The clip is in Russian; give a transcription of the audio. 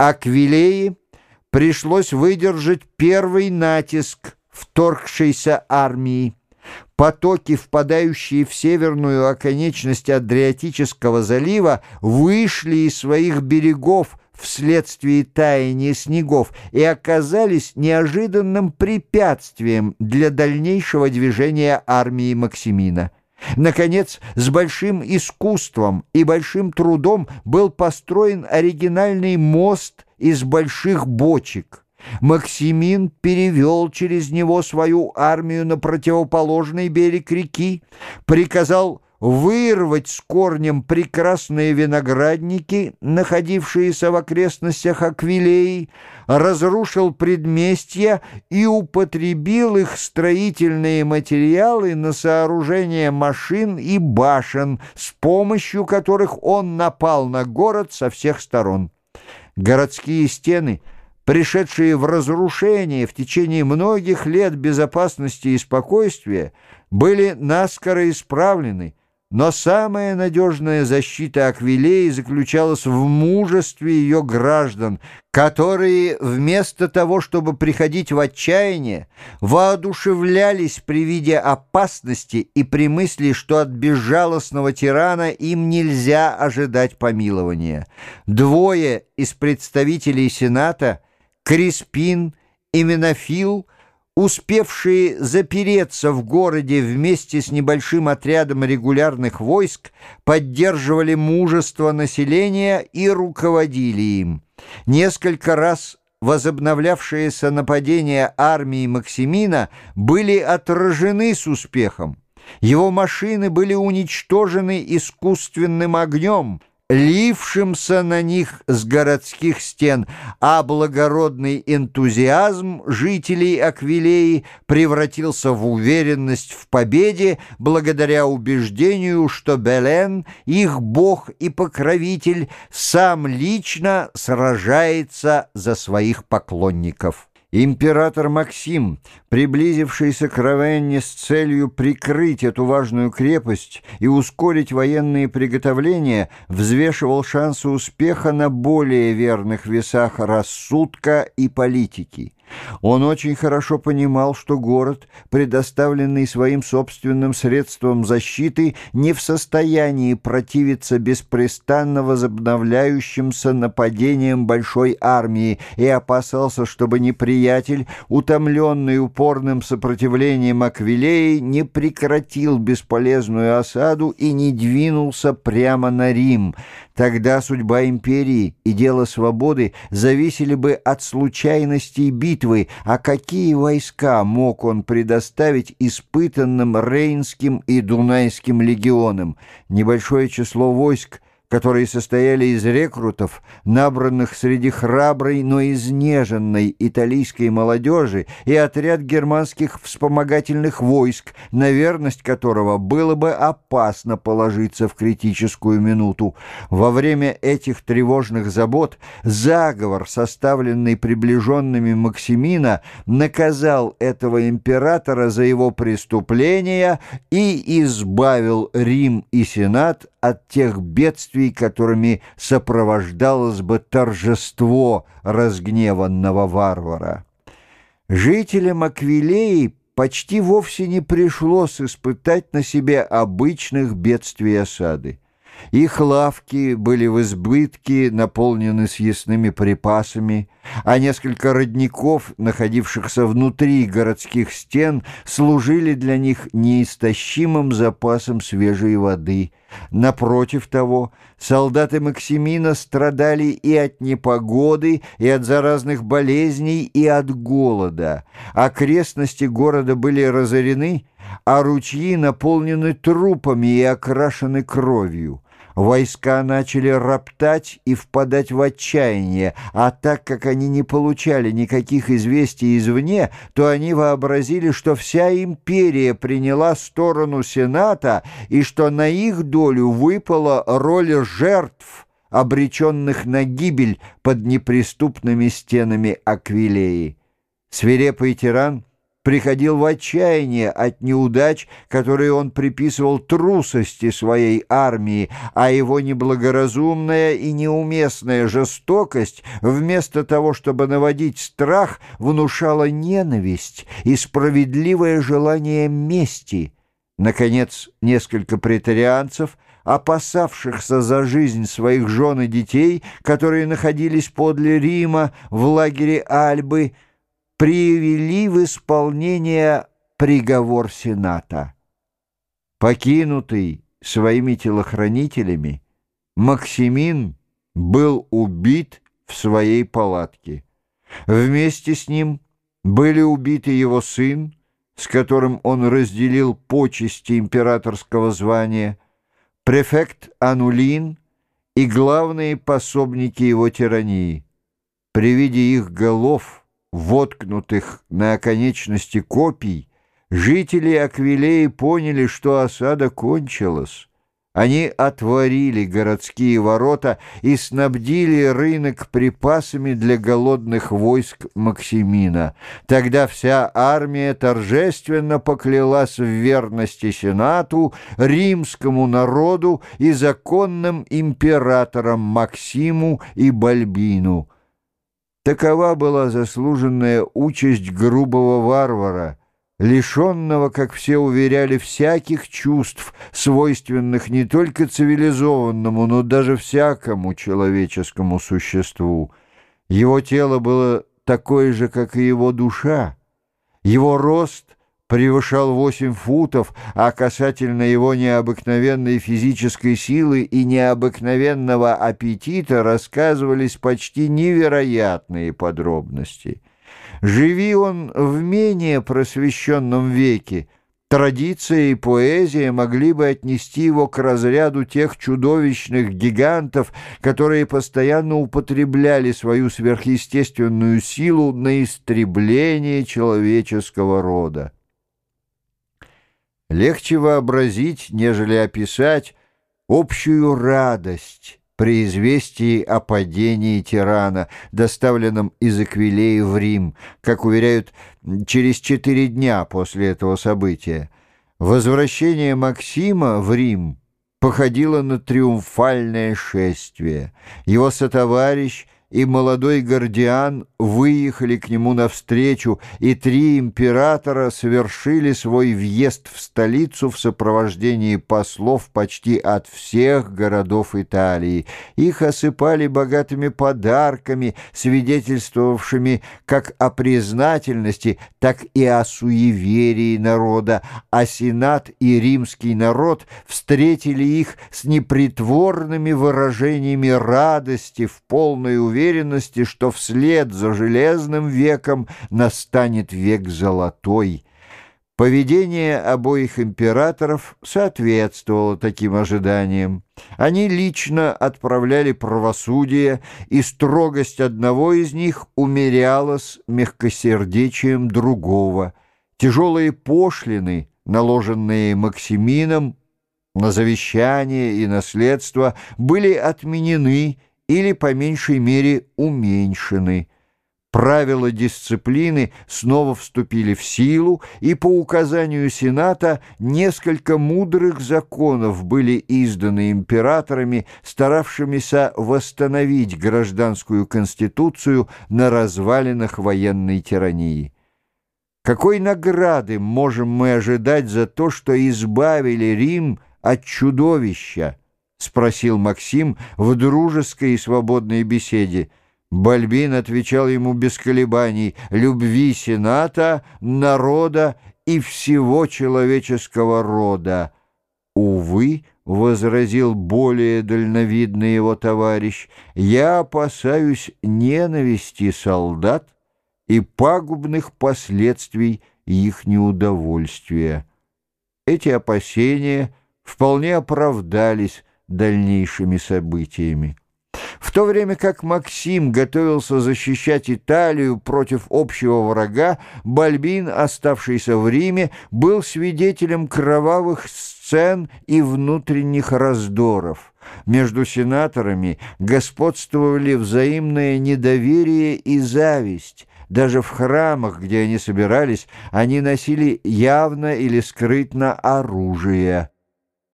Аквилеи пришлось выдержать первый натиск вторгшейся армии. Потоки, впадающие в северную оконечность Адриатического залива, вышли из своих берегов вследствие таяния снегов и оказались неожиданным препятствием для дальнейшего движения армии Максимина. Наконец, с большим искусством и большим трудом был построен оригинальный мост из больших бочек. Максимин перевел через него свою армию на противоположный берег реки, приказал вырвать с корнем прекрасные виноградники, находившиеся в окрестностях Аквилеи, разрушил предместья и употребил их строительные материалы на сооружение машин и башен, с помощью которых он напал на город со всех сторон. Городские стены — пришедшие в разрушение в течение многих лет безопасности и спокойствия, были наскоро исправлены, но самая надежная защита Аквилеи заключалась в мужестве ее граждан, которые вместо того, чтобы приходить в отчаяние, воодушевлялись при виде опасности и при мысли, что от безжалостного тирана им нельзя ожидать помилования. Двое из представителей Сената, Криспин и Менофил – успевшие запереться в городе вместе с небольшим отрядом регулярных войск, поддерживали мужество населения и руководили им. Несколько раз возобновлявшиеся нападения армии Максимина были отражены с успехом. Его машины были уничтожены искусственным огнем, лившимся на них с городских стен, а благородный энтузиазм жителей Аквилеи превратился в уверенность в победе благодаря убеждению, что Белен, их бог и покровитель, сам лично сражается за своих поклонников. Император Максим, приблизившийся к Равенне с целью прикрыть эту важную крепость и ускорить военные приготовления, взвешивал шансы успеха на более верных весах рассудка и политики. Он очень хорошо понимал, что город, предоставленный своим собственным средством защиты, не в состоянии противиться беспрестанно возобновляющимся нападениям большой армии и опасался, чтобы неприятель, утомленный упорным сопротивлением Аквилеи, не прекратил бесполезную осаду и не двинулся прямо на Рим. Тогда судьба империи и дело свободы зависели бы от случайностей битвы, а какие войска мог он предоставить испытанным Рейнским и Дунайским легионам? Небольшое число войск – которые состояли из рекрутов, набранных среди храброй, но изнеженной итальянской молодежи и отряд германских вспомогательных войск, на верность которого было бы опасно положиться в критическую минуту. Во время этих тревожных забот заговор, составленный приближенными Максимина, наказал этого императора за его преступления и избавил Рим и Сенат от тех бедствий, которыми сопровождалось бы торжество разгневанного варвара. Жителям Аквилеи почти вовсе не пришлось испытать на себе обычных бедствий осады. Их лавки были в избытке, наполнены съестными припасами, а несколько родников, находившихся внутри городских стен, служили для них неистощимым запасом свежей воды. Напротив того, солдаты Максимина страдали и от непогоды, и от заразных болезней, и от голода. Окрестности города были разорены, а ручьи наполнены трупами и окрашены кровью. Войска начали роптать и впадать в отчаяние, а так как они не получали никаких известий извне, то они вообразили, что вся империя приняла сторону Сената и что на их долю выпала роль жертв, обреченных на гибель под неприступными стенами Аквилеи. Свирепый тиран — приходил в отчаяние от неудач, которые он приписывал трусости своей армии, а его неблагоразумная и неуместная жестокость, вместо того, чтобы наводить страх, внушала ненависть и справедливое желание мести. Наконец, несколько претарианцев — опасавшихся за жизнь своих жен и детей, которые находились подле Рима в лагере Альбы, привели в исполнение приговор Сената. Покинутый своими телохранителями, Максимин был убит в своей палатке. Вместе с ним были убиты его сын, с которым он разделил почести императорского звания, префект Анулин и главные пособники его тирании. При виде их голов – воткнутых на оконечности копий, жители Аквилеи поняли, что осада кончилась. Они отворили городские ворота и снабдили рынок припасами для голодных войск Максимина. Тогда вся армия торжественно поклялась в верности Сенату, римскому народу и законным императорам Максиму и Бальбину. Такова была заслуженная участь грубого варвара, лишенного, как все уверяли, всяких чувств, свойственных не только цивилизованному, но даже всякому человеческому существу. Его тело было такое же, как и его душа. Его рост — превышал 8 футов, а касательно его необыкновенной физической силы и необыкновенного аппетита рассказывались почти невероятные подробности. Живи он в менее просвещенном веке, Традиция и поэзия могли бы отнести его к разряду тех чудовищных гигантов, которые постоянно употребляли свою сверхъестественную силу на истребление человеческого рода. Легче вообразить, нежели описать общую радость при известии о падении тирана, доставленном из Эквилеи в Рим, как уверяют, через четыре дня после этого события. Возвращение Максима в Рим походило на триумфальное шествие. Его сотоварищ — и молодой Гордиан выехали к нему навстречу, и три императора совершили свой въезд в столицу в сопровождении послов почти от всех городов Италии. Их осыпали богатыми подарками, свидетельствовавшими как о признательности, так и о суеверии народа, а Сенат и римский народ встретили их с непритворными выражениями радости в полной уверенности, уверенности, что вслед за железным веком настанет век золотой. Поведение обоих императоров соответствовало таким ожиданиям. Они лично отправляли правосудие, и строгость одного из них умерялась мягкосердечием другого. Тяжелые пошлины, наложенные Максимином на завещание и наследство, были отменены, или, по меньшей мере, уменьшены. Правила дисциплины снова вступили в силу, и по указанию Сената несколько мудрых законов были изданы императорами, старавшимися восстановить гражданскую конституцию на развалинах военной тирании. Какой награды можем мы ожидать за то, что избавили Рим от чудовища, — спросил Максим в дружеской и свободной беседе. Бальбин отвечал ему без колебаний «любви Сената, народа и всего человеческого рода». «Увы», — возразил более дальновидный его товарищ, «я опасаюсь ненависти солдат и пагубных последствий их неудовольствия». Эти опасения вполне оправдались, дальнейшими событиями. В то время как Максим готовился защищать Италию против общего врага, Бальбин, оставшийся в Риме, был свидетелем кровавых сцен и внутренних раздоров. Между сенаторами господствовали взаимное недоверие и зависть, Даже в храмах, где они собирались, они носили явно или скрытно оружие.